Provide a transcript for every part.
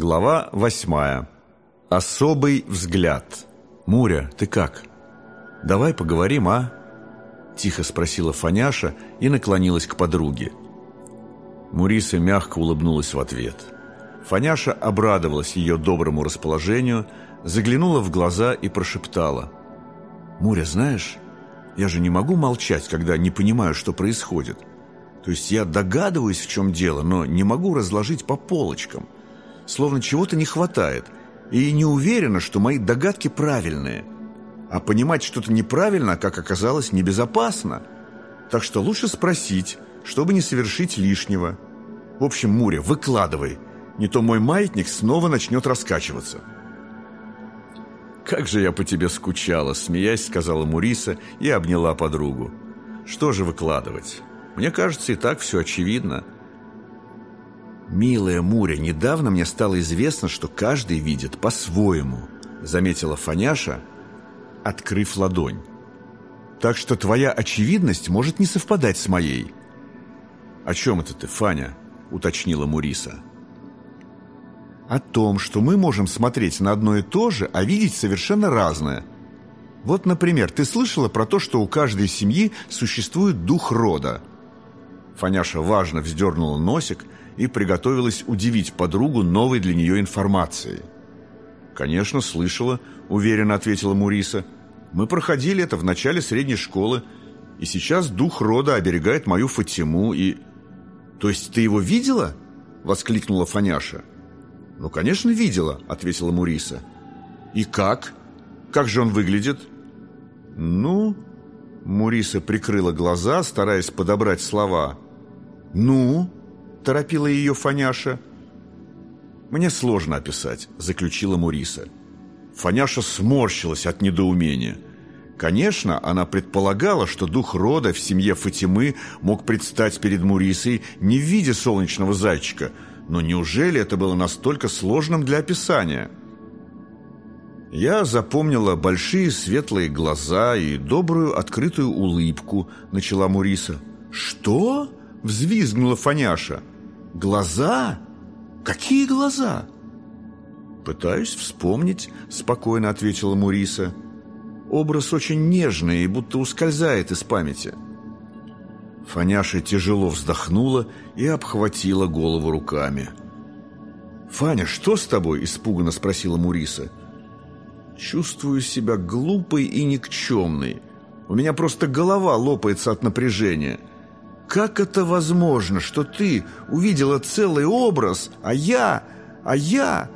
Глава восьмая. Особый взгляд. «Муря, ты как? Давай поговорим, а?» Тихо спросила Фаняша и наклонилась к подруге. Муриса мягко улыбнулась в ответ. Фаняша обрадовалась ее доброму расположению, заглянула в глаза и прошептала. «Муря, знаешь, я же не могу молчать, когда не понимаю, что происходит. То есть я догадываюсь, в чем дело, но не могу разложить по полочкам. Словно чего-то не хватает. И не уверена, что мои догадки правильные. А понимать что-то неправильно, как оказалось, небезопасно. Так что лучше спросить, чтобы не совершить лишнего. В общем, Муря, выкладывай. Не то мой маятник снова начнет раскачиваться. «Как же я по тебе скучала!» – смеясь, сказала Муриса и обняла подругу. «Что же выкладывать? Мне кажется, и так все очевидно». «Милая Муря, недавно мне стало известно, что каждый видит по-своему», – заметила Фаняша, открыв ладонь. «Так что твоя очевидность может не совпадать с моей». «О чем это ты, Фаня?» – уточнила Муриса. «О том, что мы можем смотреть на одно и то же, а видеть совершенно разное. Вот, например, ты слышала про то, что у каждой семьи существует дух рода?» Фаняша важно вздернула носик и приготовилась удивить подругу новой для нее информацией. «Конечно, слышала», – уверенно ответила Муриса. «Мы проходили это в начале средней школы, и сейчас дух рода оберегает мою Фатиму и...» «То есть ты его видела?» – воскликнула Фаняша. «Ну, конечно, видела», – ответила Муриса. «И как? Как же он выглядит?» «Ну...» – Муриса прикрыла глаза, стараясь подобрать слова. «Ну?» – торопила ее Фаняша. «Мне сложно описать», – заключила Муриса. Фаняша сморщилась от недоумения – Конечно, она предполагала, что дух рода в семье Фатимы мог предстать перед Мурисой не в виде солнечного зайчика, но неужели это было настолько сложным для описания? Я запомнила большие светлые глаза и добрую открытую улыбку, начала Муриса. «Что?» – взвизгнула Фаняша. «Глаза? Какие глаза?» «Пытаюсь вспомнить», – спокойно ответила Муриса. Образ очень нежный и будто ускользает из памяти. Фаняша тяжело вздохнула и обхватила голову руками. «Фаня, что с тобой?» – испуганно спросила Муриса. «Чувствую себя глупой и никчемной. У меня просто голова лопается от напряжения. Как это возможно, что ты увидела целый образ, а я, а я...»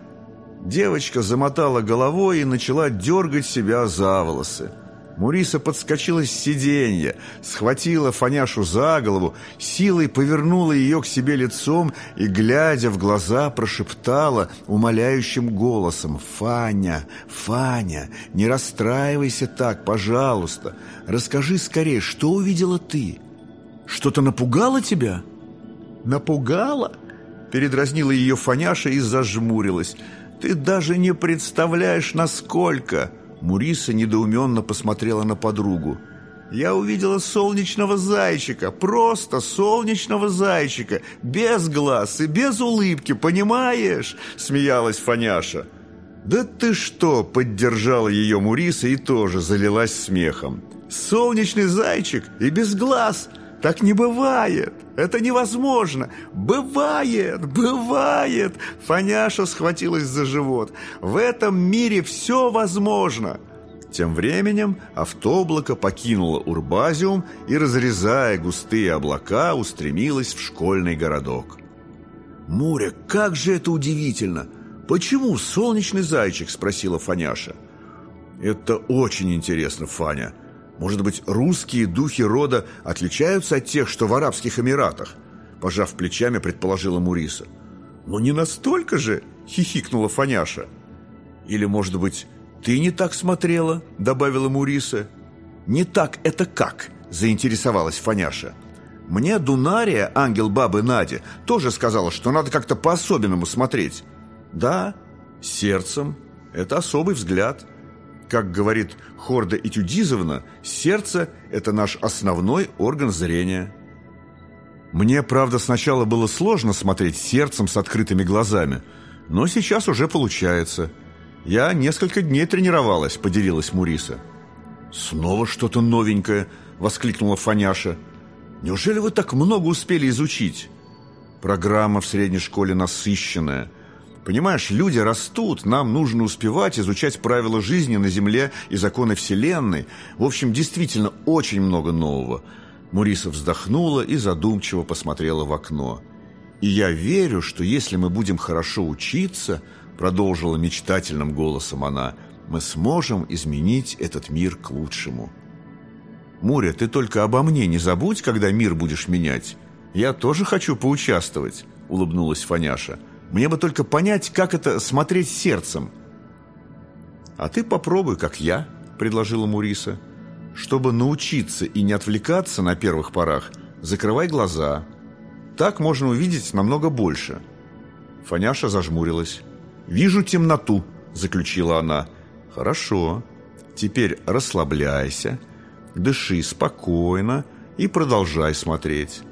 Девочка замотала головой и начала дергать себя за волосы. Муриса подскочила с сиденья, схватила Фаняшу за голову, силой повернула ее к себе лицом и, глядя в глаза, прошептала умоляющим голосом «Фаня, Фаня, не расстраивайся так, пожалуйста. Расскажи скорее, что увидела ты? Что-то напугало тебя?» «Напугало?» Передразнила ее Фаняша и зажмурилась – ты даже не представляешь, насколько!» Муриса недоуменно посмотрела на подругу. «Я увидела солнечного зайчика, просто солнечного зайчика, без глаз и без улыбки, понимаешь?» Смеялась Фаняша. «Да ты что!» – поддержала ее Муриса и тоже залилась смехом. «Солнечный зайчик и без глаз!» Так не бывает! Это невозможно! Бывает! Бывает!» Фаняша схватилась за живот. «В этом мире все возможно!» Тем временем автоблако покинуло Урбазиум и, разрезая густые облака, устремилось в школьный городок. «Море, как же это удивительно! Почему солнечный зайчик?» – спросила Фаняша. «Это очень интересно, Фаня», может быть, русские духи рода отличаются от тех, что в Арабских Эмиратах? Пожав плечами, предположила Муриса. Но не настолько же, хихикнула Фаняша. Или, может быть, ты не так смотрела, добавила Муриса. Не так это как, заинтересовалась Фаняша. Мне Дунария, ангел бабы Нади, тоже сказала, что надо как-то по-особенному смотреть. Да, сердцем. Это особый взгляд. Как говорит Хорда Этюдизовна, сердце – это наш основной орган зрения. Мне, правда, сначала было сложно смотреть сердцем с открытыми глазами, Но сейчас уже получается. Я несколько дней тренировалась, поделилась Муриса. Снова что-то новенькое, воскликнула Фаняша. Неужели вы так много успели изучить? Программа в средней школе насыщенная. Понимаешь, люди растут, нам нужно успевать изучать правила жизни на Земле и законы Вселенной. В общем, действительно очень много нового. Муриса вздохнула и задумчиво посмотрела в окно. «И я верю, что если мы будем хорошо учиться, продолжила мечтательным голосом она, мы сможем изменить этот мир к лучшему». «Муря, ты только обо мне не забудь, когда мир будешь менять. «Я тоже хочу поучаствовать», — улыбнулась Фаняша. «Мне бы только понять, как это смотреть сердцем». «А ты попробуй, как я», — предложила Муриса. «Чтобы научиться и не отвлекаться на первых порах, закрывай глаза. Так можно увидеть намного больше». Фаняша зажмурилась. «Вижу темноту», — заключила она. «Хорошо. Теперь расслабляйся, дыши спокойно и продолжай смотреть».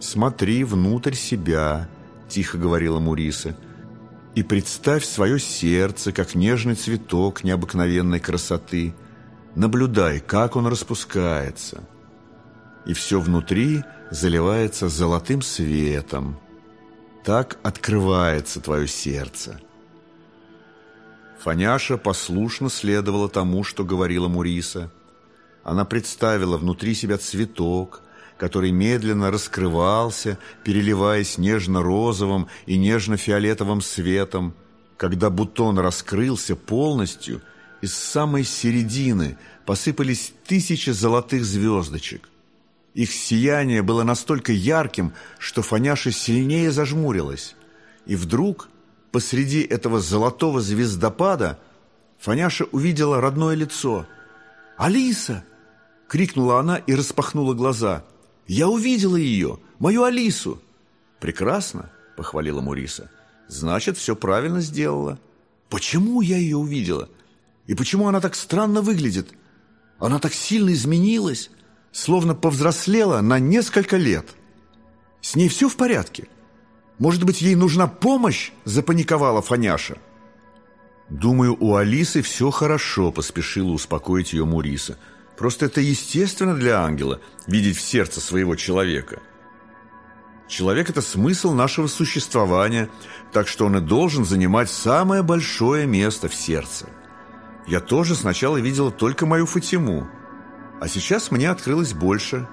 «Смотри внутрь себя», – тихо говорила Муриса, – «и представь свое сердце, как нежный цветок необыкновенной красоты. Наблюдай, как он распускается. И все внутри заливается золотым светом. Так открывается твое сердце». Фаняша послушно следовала тому, что говорила Муриса. Она представила внутри себя цветок – который медленно раскрывался, переливаясь нежно-розовым и нежно-фиолетовым светом. Когда бутон раскрылся полностью, из самой середины посыпались тысячи золотых звездочек. Их сияние было настолько ярким, что Фаняша сильнее зажмурилась. И вдруг, посреди этого золотого звездопада, Фаняша увидела родное лицо. «Алиса!» — крикнула она и распахнула глаза — я увидела ее, мою Алису. Прекрасно, похвалила Муриса. Значит, все правильно сделала. Почему я ее увидела? И почему она так странно выглядит? Она так сильно изменилась, словно повзрослела на несколько лет. С ней все в порядке? Может быть, ей нужна помощь? Запаниковала Фаняша. Думаю, у Алисы все хорошо, поспешила успокоить ее Муриса. Просто это естественно для ангела – видеть в сердце своего человека. Человек – это смысл нашего существования, так что он и должен занимать самое большое место в сердце. Я тоже сначала видела только мою Фатиму, а сейчас мне открылось больше.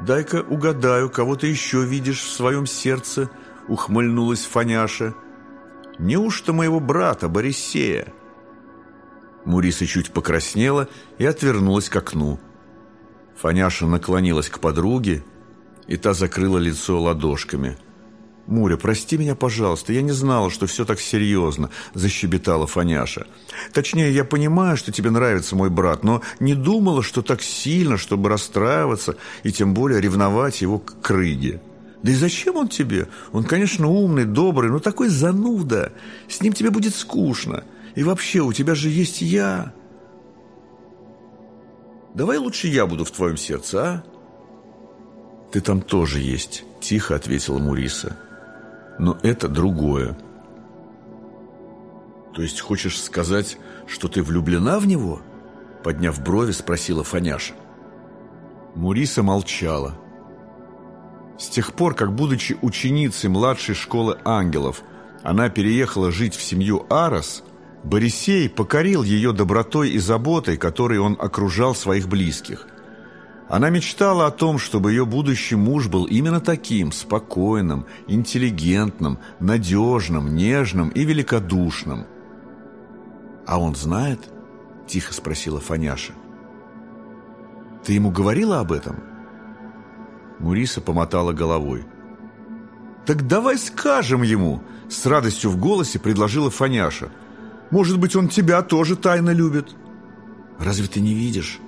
«Дай-ка угадаю, кого ты еще видишь в своем сердце?» – ухмыльнулась Фаняша. «Неужто моего брата Борисея?» Муриса чуть покраснела и отвернулась к окну. Фаняша наклонилась к подруге, и та закрыла лицо ладошками. «Муря, прости меня, пожалуйста, я не знала, что все так серьезно», – защебетала Фаняша. «Точнее, я понимаю, что тебе нравится мой брат, но не думала, что так сильно, чтобы расстраиваться и тем более ревновать его к крыге». Да и зачем он тебе? Он, конечно, умный, добрый, но такой зануда. С ним тебе будет скучно. И вообще, у тебя же есть я. Давай лучше я буду в твоем сердце, а? Ты там тоже есть, тихо ответила Муриса. Но это другое. То есть хочешь сказать, что ты влюблена в него? Подняв брови, спросила Фаняша. Муриса молчала. С тех пор, как, будучи ученицей младшей школы ангелов, она переехала жить в семью Арос – Борисей покорил ее добротой и заботой, которой он окружал своих близких. Она мечтала о том, чтобы ее будущий муж был именно таким, спокойным, интеллигентным, надежным, нежным и великодушным. «А он знает?» – тихо спросила Фаняша. «Ты ему говорила об этом?» Муриса помотала головой. «Так давай скажем ему!» – с радостью в голосе предложила Фаняша – может быть, он тебя тоже тайно любит. Разве ты не видишь?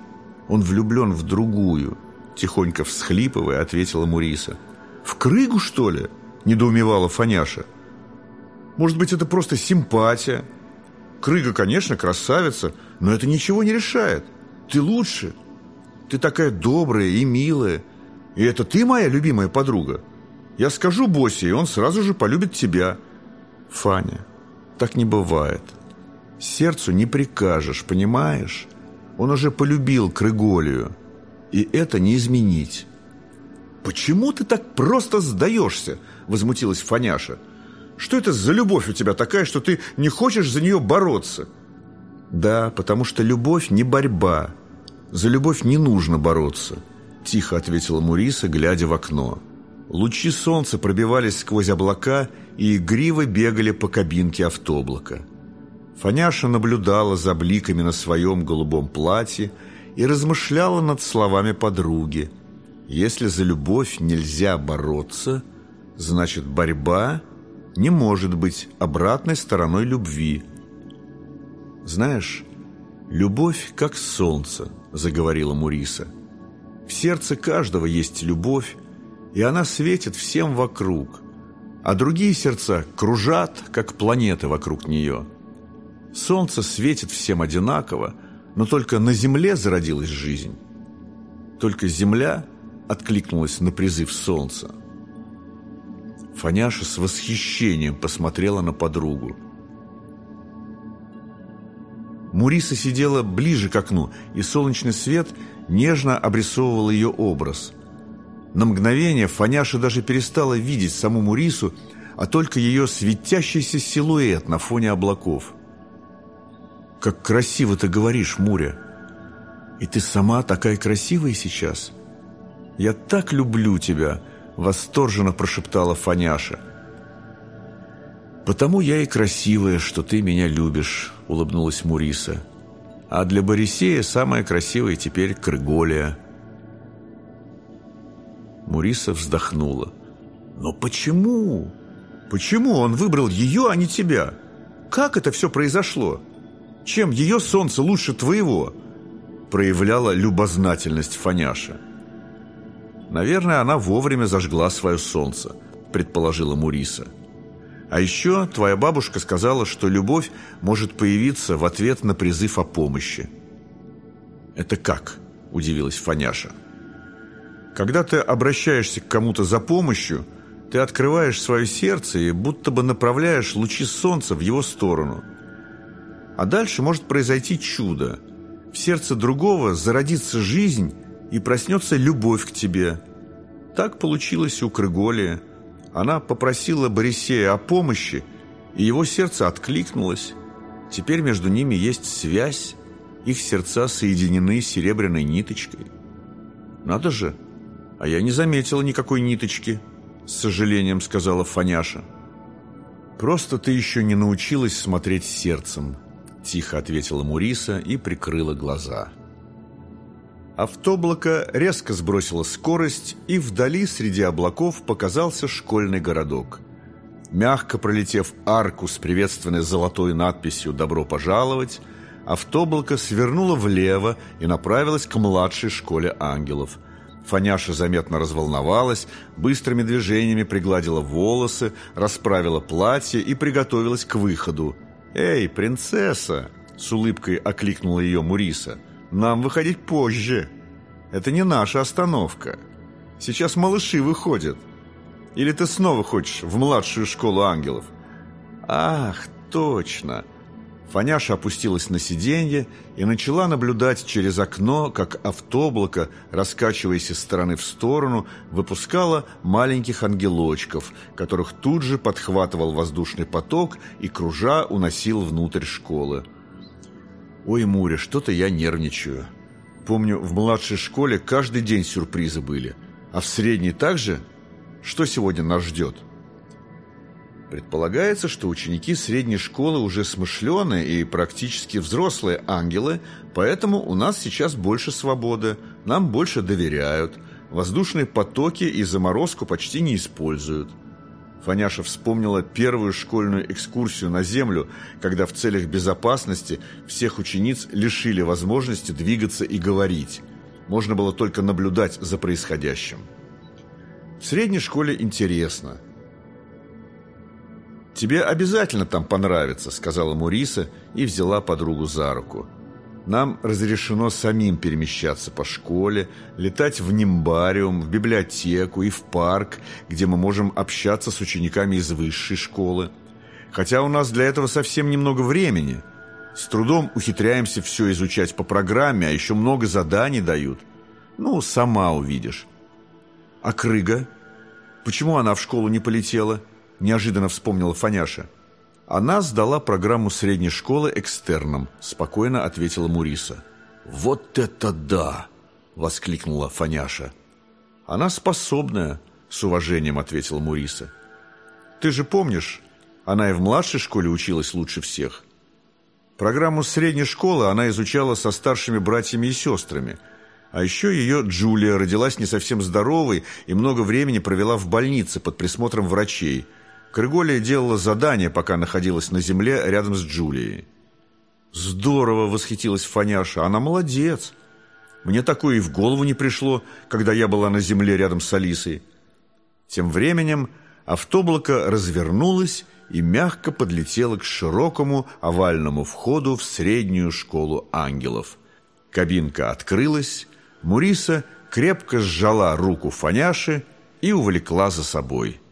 Он влюблен в другую. Тихонько всхлипывая, ответила Муриса. В крыгу, что ли? Недоумевала Фаняша. Может быть, это просто симпатия. Крыга, конечно, красавица, но это ничего не решает. Ты лучше. Ты такая добрая и милая. И это ты моя любимая подруга. Я скажу Босе, и он сразу же полюбит тебя. Фаня, так не бывает. Сердцу не прикажешь, понимаешь? Он уже полюбил Крыголию, и это не изменить. «Почему ты так просто сдаешься?» – возмутилась Фаняша. «Что это за любовь у тебя такая, что ты не хочешь за нее бороться?» «Да, потому что любовь не борьба. За любовь не нужно бороться», – тихо ответила Муриса, глядя в окно. Лучи солнца пробивались сквозь облака и игриво бегали по кабинке автоблака. Фаняша наблюдала за бликами на своем голубом платье и размышляла над словами подруги. Если за любовь нельзя бороться, значит борьба не может быть обратной стороной любви. «Знаешь, любовь как солнце», — заговорила Муриса. «В сердце каждого есть любовь, и она светит всем вокруг, а другие сердца кружат, как планеты вокруг нее. Солнце светит всем одинаково, но только на Земле зародилась жизнь. Только Земля откликнулась на призыв Солнца. Фаняша с восхищением посмотрела на подругу. Муриса сидела ближе к окну, и солнечный свет нежно обрисовывал ее образ. На мгновение Фаняша даже перестала видеть саму Мурису, а только ее светящийся силуэт на фоне облаков. «Как красиво ты говоришь, Муря! И ты сама такая красивая сейчас! Я так люблю тебя!» — восторженно прошептала Фаняша. «Потому я и красивая, что ты меня любишь», — улыбнулась Муриса. «А для Борисея самая красивая теперь Крыголия». Муриса вздохнула. «Но почему? Почему он выбрал ее, а не тебя? Как это все произошло? Чем ее солнце лучше твоего?» Проявляла любознательность Фаняша. «Наверное, она вовремя зажгла свое солнце», предположила Муриса. «А еще твоя бабушка сказала, что любовь может появиться в ответ на призыв о помощи». «Это как?» – удивилась Фаняша. Когда ты обращаешься к кому-то за помощью, ты открываешь свое сердце и будто бы направляешь лучи солнца в его сторону. А дальше может произойти чудо. В сердце другого зародится жизнь и проснется любовь к тебе. Так получилось у Крыголия. Она попросила Борисея о помощи, и его сердце откликнулось. Теперь между ними есть связь, их сердца соединены серебряной ниточкой. Надо же! «А я не заметила никакой ниточки», — с сожалением сказала Фаняша. «Просто ты еще не научилась смотреть сердцем», — тихо ответила Муриса и прикрыла глаза. Автоблако резко сбросило скорость, и вдали среди облаков показался школьный городок. Мягко пролетев арку с приветственной золотой надписью «Добро пожаловать», автоблако свернуло влево и направилось к младшей школе ангелов – Фаняша заметно разволновалась, быстрыми движениями пригладила волосы, расправила платье и приготовилась к выходу. «Эй, принцесса!» — с улыбкой окликнула ее Муриса. «Нам выходить позже. Это не наша остановка. Сейчас малыши выходят. Или ты снова хочешь в младшую школу ангелов?» «Ах, точно!» Фаняша опустилась на сиденье и начала наблюдать через окно, как автоблако, раскачиваясь из стороны в сторону, выпускало маленьких ангелочков, которых тут же подхватывал воздушный поток и, кружа, уносил внутрь школы. «Ой, Муря, что-то я нервничаю. Помню, в младшей школе каждый день сюрпризы были. А в средней также? Что сегодня нас ждет?» Предполагается, что ученики средней школы уже смышленые и практически взрослые ангелы, поэтому у нас сейчас больше свободы, нам больше доверяют, воздушные потоки и заморозку почти не используют. Фаняша вспомнила первую школьную экскурсию на Землю, когда в целях безопасности всех учениц лишили возможности двигаться и говорить. Можно было только наблюдать за происходящим. В средней школе интересно – «Тебе обязательно там понравится», — сказала Муриса и взяла подругу за руку. «Нам разрешено самим перемещаться по школе, летать в нимбариум, в библиотеку и в парк, где мы можем общаться с учениками из высшей школы. Хотя у нас для этого совсем немного времени. С трудом ухитряемся все изучать по программе, а еще много заданий дают. Ну, сама увидишь. А Крыга? Почему она в школу не полетела? Неожиданно вспомнила Фаняша. Она сдала программу средней школы экстерном, спокойно ответила Муриса. «Вот это да!» – воскликнула Фаняша. «Она способная», – с уважением ответила Муриса. «Ты же помнишь, она и в младшей школе училась лучше всех. Программу средней школы она изучала со старшими братьями и сестрами. А еще ее Джулия родилась не совсем здоровой и много времени провела в больнице под присмотром врачей. Крыголия делала задания, пока находилась на земле рядом с Джулией. «Здорово!» – восхитилась Фаняша. «Она молодец!» Мне такое и в голову не пришло, когда я была на земле рядом с Алисой. Тем временем автоблако развернулось и мягко подлетело к широкому овальному входу в среднюю школу ангелов. Кабинка открылась, Муриса крепко сжала руку Фаняши и увлекла за собой –